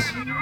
Jones.